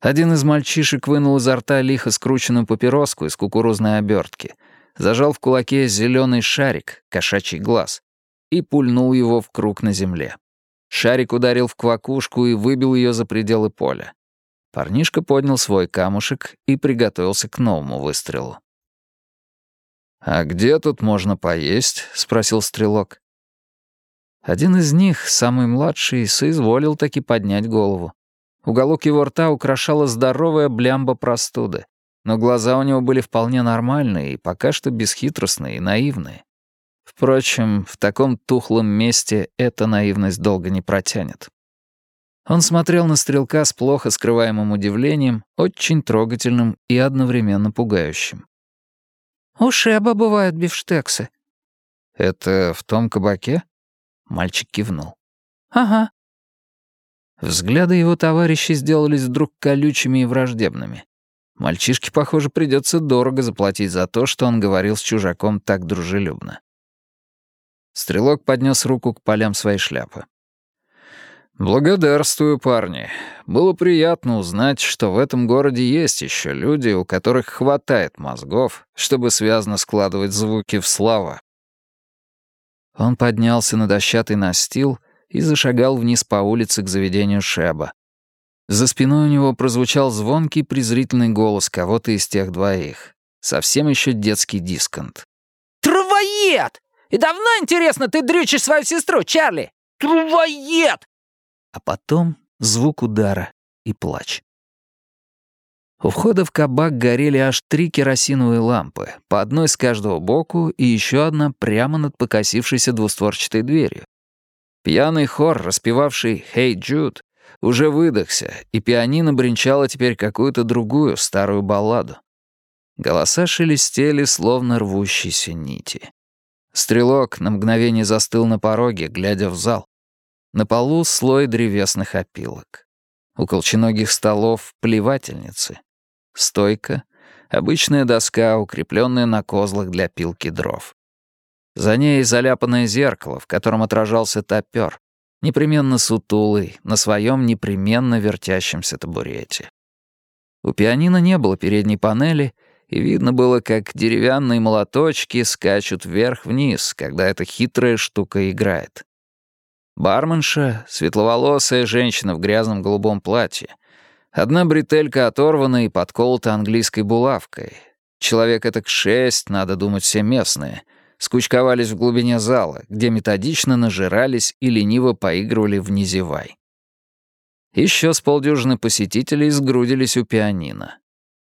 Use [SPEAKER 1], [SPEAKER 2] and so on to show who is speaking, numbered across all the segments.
[SPEAKER 1] Один из мальчишек вынул изо рта лихо скрученную папироску из кукурузной обертки, зажал в кулаке зеленый шарик, кошачий глаз, и пульнул его в круг на земле. Шарик ударил в квакушку и выбил ее за пределы поля. Парнишка поднял свой камушек и приготовился к новому выстрелу. «А где тут можно поесть?» — спросил стрелок. Один из них, самый младший, соизволил таки поднять голову. Уголок его рта украшала здоровая блямба простуды, но глаза у него были вполне нормальные и пока что бесхитростные и наивные. Впрочем, в таком тухлом месте эта наивность долго не протянет. Он смотрел на стрелка с плохо скрываемым удивлением, очень трогательным и одновременно пугающим.
[SPEAKER 2] «У Шеба бывают бифштексы».
[SPEAKER 1] «Это в том кабаке?» Мальчик кивнул.
[SPEAKER 2] «Ага».
[SPEAKER 1] Взгляды его товарищей сделались вдруг колючими и враждебными. Мальчишке, похоже, придется дорого заплатить за то, что он говорил с чужаком так дружелюбно. Стрелок поднес руку к полям своей шляпы. «Благодарствую, парни. Было приятно узнать, что в этом городе есть еще люди, у которых хватает мозгов, чтобы связно складывать звуки в слова». Он поднялся на дощатый настил и зашагал вниз по улице к заведению Шеба. За спиной у него прозвучал звонкий презрительный голос кого-то из тех двоих. Совсем еще детский дисконт.
[SPEAKER 2] «Травоед! И давно, интересно, ты дрючишь свою сестру, Чарли? Травоед!»
[SPEAKER 1] А потом звук удара и плач. У входа в кабак горели аж три керосиновые лампы, по одной с каждого боку и еще одна прямо над покосившейся двустворчатой дверью. Пьяный хор, распевавший «Hey Jude», уже выдохся, и пианино бренчало теперь какую-то другую старую балладу. Голоса шелестели, словно рвущиеся нити. Стрелок на мгновение застыл на пороге, глядя в зал. На полу слой древесных опилок. У колченогих столов — плевательницы. Стойка — обычная доска, укрепленная на козлах для пилки дров. За ней заляпанное зеркало, в котором отражался топер, непременно сутулый, на своем непременно вертящемся табурете. У пианино не было передней панели, и видно было, как деревянные молоточки скачут вверх-вниз, когда эта хитрая штука играет. Барменша — светловолосая женщина в грязном голубом платье. Одна бретелька оторвана и подколота английской булавкой. Человек это к шесть, надо думать, все местные — скучковались в глубине зала, где методично нажирались и лениво поигрывали в низевай. Еще с полдюжины посетителей сгрудились у пианино.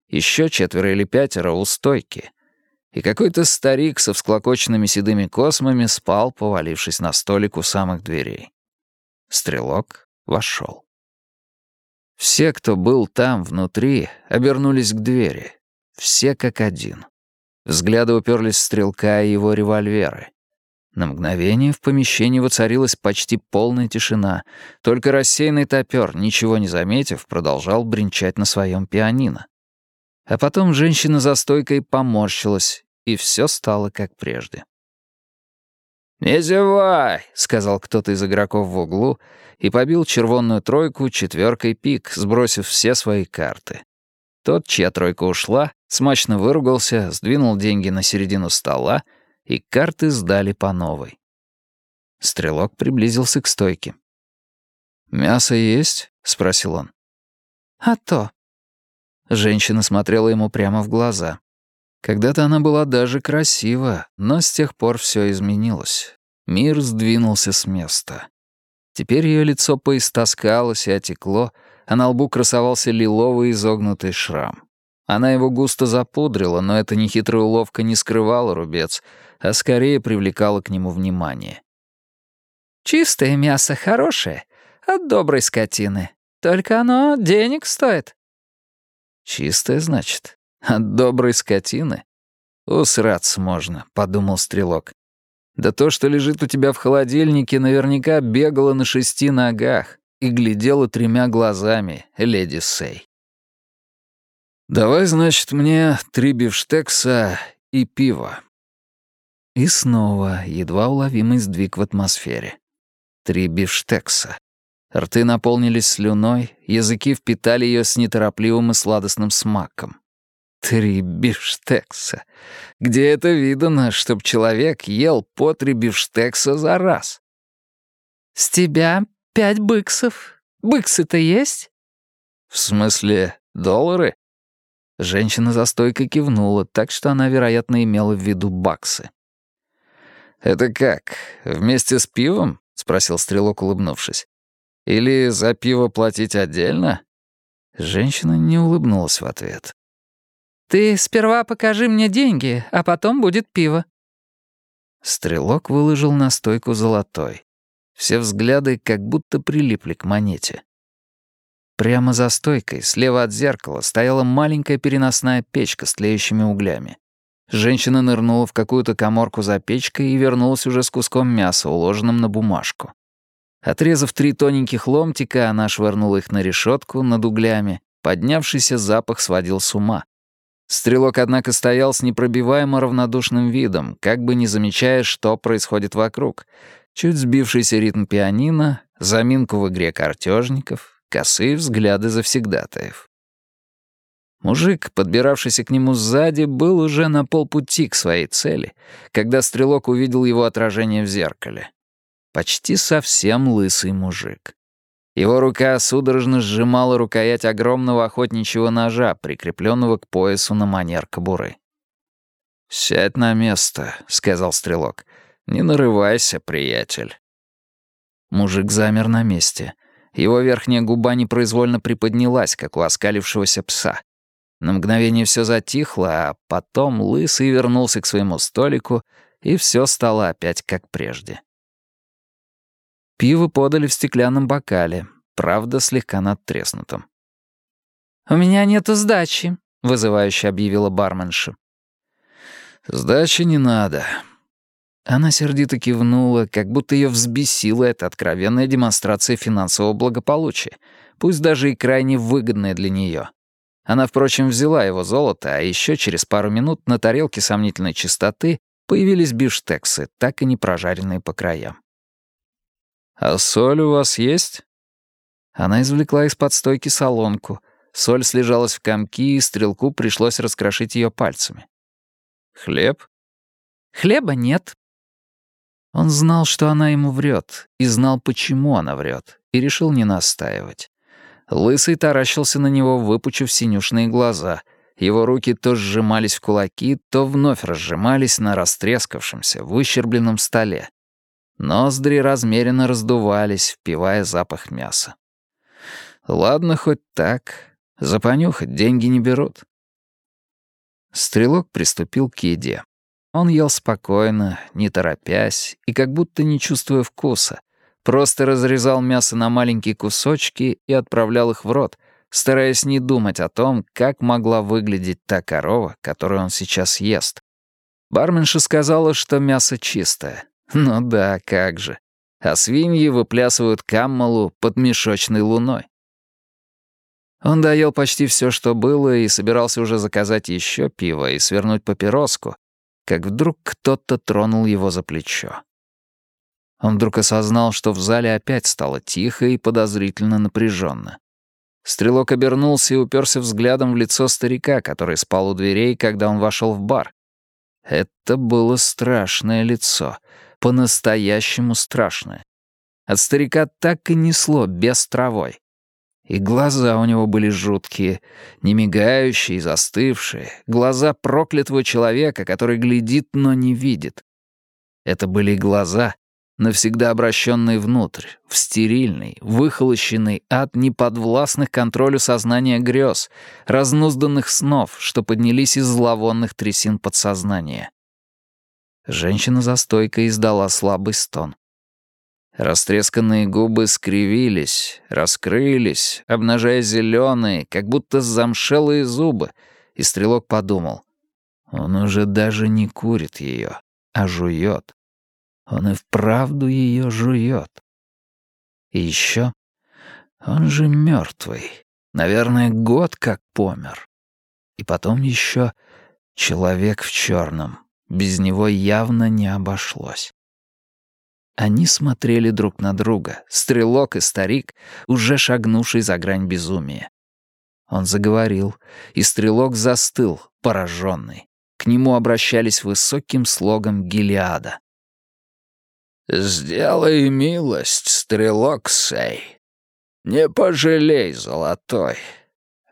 [SPEAKER 1] Еще четверо или пятеро у стойки. И какой-то старик со всклокоченными седыми космами спал, повалившись на столик у самых дверей. Стрелок вошел. Все, кто был там, внутри, обернулись к двери. Все как один. Взгляды уперлись в стрелка и его револьверы. На мгновение в помещении воцарилась почти полная тишина. Только рассеянный топер, ничего не заметив, продолжал бренчать на своем пианино. А потом женщина за стойкой поморщилась, и все стало как прежде. «Не зевай», — сказал кто-то из игроков в углу и побил червонную тройку четверкой пик, сбросив все свои карты. Тот, чья тройка ушла, смачно выругался, сдвинул деньги на середину стола, и карты сдали по новой. Стрелок приблизился к стойке. «Мясо есть?» — спросил он.
[SPEAKER 2] «А то».
[SPEAKER 1] Женщина смотрела ему прямо в глаза. Когда-то она была даже красива, но с тех пор все изменилось. Мир сдвинулся с места. Теперь ее лицо поистоскалось и отекло, а на лбу красовался лиловый изогнутый шрам. Она его густо запудрила, но эта нехитрая уловка не скрывала рубец, а скорее привлекала к нему внимание.
[SPEAKER 2] «Чистое мясо хорошее, от доброй скотины. Только оно денег стоит».
[SPEAKER 1] «Чистое, значит? От доброй скотины?» «Усраться можно», — подумал Стрелок. «Да то, что лежит у тебя в холодильнике, наверняка бегало на шести ногах и глядела тремя глазами, леди Сей. «Давай, значит, мне три бифштекса и пиво». И снова едва уловимый сдвиг в атмосфере. Три бифштекса. Рты наполнились слюной, языки впитали ее с неторопливым и сладостным смаком. Три бифштекса. Где это видано, чтоб человек ел по три бифштекса за раз?
[SPEAKER 2] «С тебя пять быксов. Быксы-то есть?»
[SPEAKER 1] «В смысле, доллары?» Женщина за стойкой кивнула, так что она, вероятно, имела в виду баксы. «Это как, вместе с пивом?» — спросил Стрелок, улыбнувшись. «Или за пиво платить отдельно?» Женщина не улыбнулась в ответ.
[SPEAKER 2] «Ты сперва покажи мне деньги, а потом будет пиво».
[SPEAKER 1] Стрелок выложил на стойку золотой. Все взгляды как будто прилипли к монете. Прямо за стойкой, слева от зеркала, стояла маленькая переносная печка с тлеющими углями. Женщина нырнула в какую-то коморку за печкой и вернулась уже с куском мяса, уложенным на бумажку. Отрезав три тоненьких ломтика, она швырнула их на решетку над углями. Поднявшийся запах сводил с ума. Стрелок, однако, стоял с непробиваемо равнодушным видом, как бы не замечая, что происходит вокруг. Чуть сбившийся ритм пианино, заминку в игре картежников, косые взгляды завсегдатаев. Мужик, подбиравшийся к нему сзади, был уже на полпути к своей цели, когда стрелок увидел его отражение в зеркале. Почти совсем лысый мужик. Его рука судорожно сжимала рукоять огромного охотничьего ножа, прикрепленного к поясу на манер кобуры. «Сядь на место», — сказал стрелок. «Не нарывайся, приятель». Мужик замер на месте. Его верхняя губа непроизвольно приподнялась, как у оскалившегося пса. На мгновение все затихло, а потом Лысый вернулся к своему столику, и все стало опять как прежде. Пиво подали в стеклянном бокале, правда, слегка надтреснутом.
[SPEAKER 2] «У меня нету сдачи», — вызывающе объявила барменша.
[SPEAKER 1] «Сдачи не надо». Она сердито кивнула, как будто ее взбесила эта откровенная демонстрация финансового благополучия, пусть даже и крайне выгодная для нее. Она, впрочем, взяла его золото, а еще через пару минут на тарелке сомнительной чистоты появились бифштексы, так и не прожаренные по краям. «А соль у вас есть?» Она извлекла из-под стойки солонку. Соль слежалась в комки, и стрелку пришлось раскрошить ее пальцами. «Хлеб?»
[SPEAKER 2] «Хлеба нет».
[SPEAKER 1] Он знал, что она ему врет, и знал, почему она врет, и решил не настаивать. Лысый таращился на него, выпучив синюшные глаза. Его руки то сжимались в кулаки, то вновь разжимались на растрескавшемся, выщербленном столе. Ноздри размеренно раздувались, впивая запах мяса. Ладно, хоть так. За понюхать деньги не берут. Стрелок приступил к еде. Он ел спокойно, не торопясь и как будто не чувствуя вкуса, Просто разрезал мясо на маленькие кусочки и отправлял их в рот, стараясь не думать о том, как могла выглядеть та корова, которую он сейчас ест. Барменша сказала, что мясо чистое. Ну да, как же. А свиньи выплясывают каммалу под мешочной луной. Он доел почти все, что было, и собирался уже заказать еще пиво и свернуть папироску, как вдруг кто-то тронул его за плечо. Он вдруг осознал, что в зале опять стало тихо и подозрительно напряженно. Стрелок обернулся и уперся взглядом в лицо старика, который спал у дверей, когда он вошел в бар. Это было страшное лицо, по-настоящему страшное. От старика так и несло без травой. И глаза у него были жуткие, не мигающие застывшие, глаза проклятого человека, который глядит, но не видит. Это были глаза, навсегда обращенный внутрь, в стерильный, выхолощенный ад неподвластных контролю сознания грез, разнузданных снов, что поднялись из зловонных трясин подсознания. Женщина за стойкой издала слабый стон. Растресканные губы скривились, раскрылись, обнажая зеленые, как будто замшелые зубы, и стрелок подумал, он уже даже не курит ее, а жует. Он и вправду ее жует. И еще он же мертвый. Наверное, год как помер. И потом еще человек в черном. Без него явно не обошлось. Они смотрели друг на друга, стрелок и старик, уже шагнувший за грань безумия. Он заговорил, и стрелок застыл, пораженный. К нему обращались высоким слогом Гелиада. «Сделай милость, стрелок сей. Не пожалей золотой.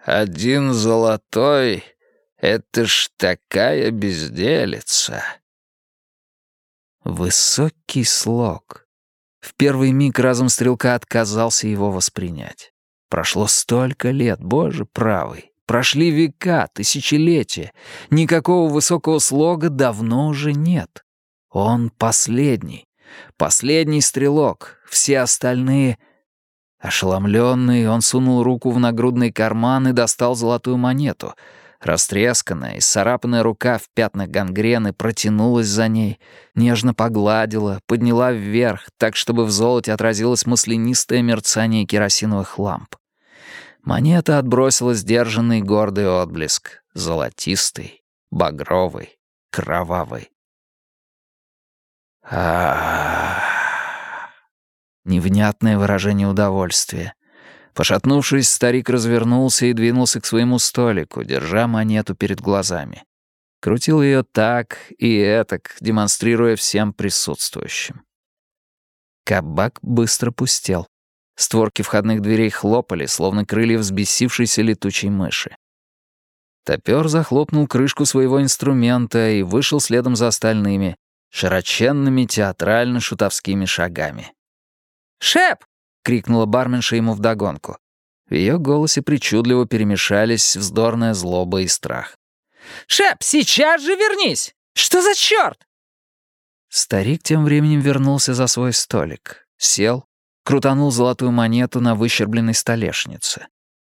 [SPEAKER 1] Один золотой — это ж такая безделица». Высокий слог. В первый миг разум стрелка отказался его воспринять. Прошло столько лет, боже правый. Прошли века, тысячелетия. Никакого высокого слога давно уже нет. Он последний. Последний стрелок. Все остальные... Ошеломленный, он сунул руку в нагрудный карман и достал золотую монету — Растресканная, исцарапанная рука в пятнах гангрены протянулась за ней, нежно погладила, подняла вверх, так, чтобы в золоте отразилось маслянистое мерцание керосиновых ламп. Монета отбросила сдержанный гордый отблеск, золотистый, багровый, кровавый. а Невнятное выражение удовольствия. Пошатнувшись, старик развернулся и двинулся к своему столику, держа монету перед глазами. Крутил ее так и этак, демонстрируя всем присутствующим. Кабак быстро пустел. Створки входных дверей хлопали, словно крылья взбесившейся летучей мыши. Топер захлопнул крышку своего инструмента и вышел следом за остальными, широченными театрально-шутовскими шагами. «Шеп!» — крикнула барменша ему вдогонку. В ее голосе причудливо перемешались вздорная злоба и страх. «Шеп, сейчас же вернись! Что за черт?» Старик тем временем вернулся за свой столик, сел, крутанул золотую монету на выщербленной столешнице.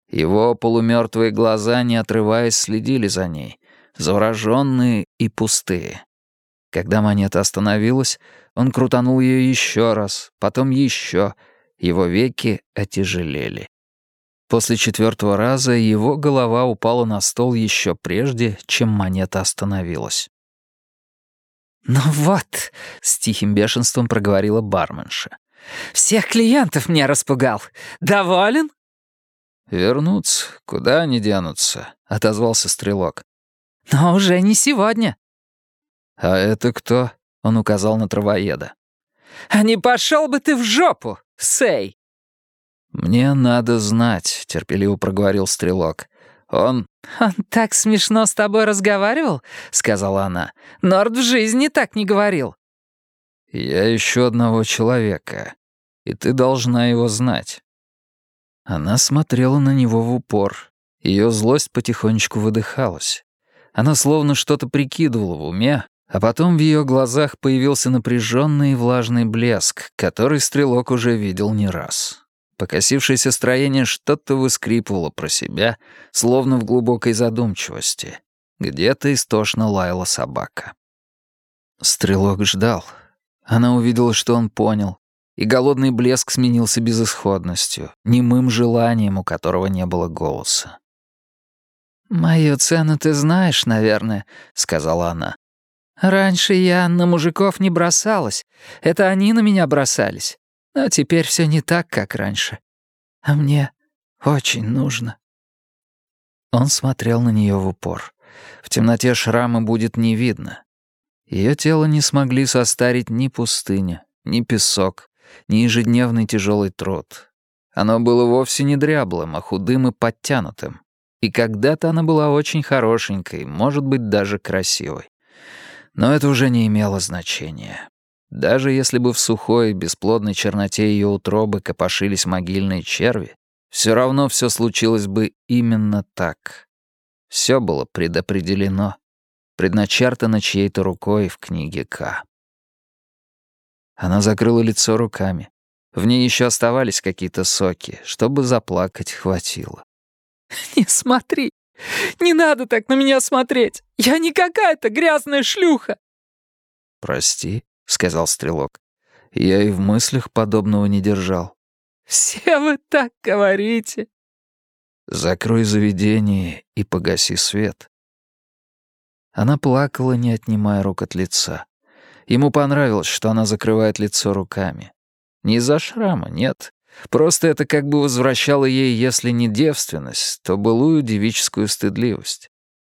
[SPEAKER 1] Его полумертвые глаза, не отрываясь, следили за ней, завороженные и пустые. Когда монета остановилась, он крутанул ее еще раз, потом еще — его веки отяжелели. После четвертого раза его голова упала на стол еще прежде, чем монета остановилась. «Ну вот», — с тихим бешенством проговорила барменша. «Всех клиентов мне распугал. Доволен?» «Вернутся. Куда они денутся?» — отозвался стрелок.
[SPEAKER 2] «Но уже не сегодня».
[SPEAKER 1] «А это кто?» — он указал на травоеда.
[SPEAKER 2] «А не пошел бы ты в жопу!» Сэй!»
[SPEAKER 1] «Мне надо знать», — терпеливо проговорил стрелок. «Он...»
[SPEAKER 2] «Он так смешно с тобой разговаривал?» — сказала она. «Норд в жизни так не говорил».
[SPEAKER 1] «Я ищу одного человека, и ты должна его знать». Она смотрела на него в упор. Ее злость потихонечку выдыхалась. Она словно что-то прикидывала в уме, а потом в ее глазах появился напряженный влажный блеск, который стрелок уже видел не раз. Покосившееся строение что-то выскрипывало про себя, словно в глубокой задумчивости. Где-то истошно лаяла собака. Стрелок ждал. Она увидела, что он понял, и голодный блеск сменился безысходностью, немым желанием, у которого не было голоса.
[SPEAKER 2] «Мою цену ты знаешь, наверное», — сказала она. Раньше я на мужиков не бросалась. Это они на меня бросались. Но теперь все не так, как раньше. А мне очень нужно».
[SPEAKER 1] Он смотрел на нее в упор. В темноте шрама будет не видно. Ее тело не смогли состарить ни пустыня, ни песок, ни ежедневный тяжелый труд. Оно было вовсе не дряблым, а худым и подтянутым. И когда-то она была очень хорошенькой, может быть, даже красивой. Но это уже не имело значения. Даже если бы в сухой, бесплодной черноте ее утробы копошились могильные черви, все равно все случилось бы именно так. Все было предопределено, предначертано чьей-то рукой в книге К. Она закрыла лицо руками. В ней еще оставались какие-то соки, чтобы заплакать хватило.
[SPEAKER 2] «Не смотри!» Не надо так на меня смотреть! Я не какая-то грязная шлюха!»
[SPEAKER 1] «Прости», — сказал Стрелок. «Я и в мыслях подобного не держал».
[SPEAKER 2] «Все вы так говорите».
[SPEAKER 1] «Закрой заведение и погаси свет». Она плакала, не отнимая рук от лица. Ему понравилось, что она закрывает лицо руками. Не из-за шрама, нет. Просто это как бы возвращало ей, если не девственность, то былую девическую стыдливость.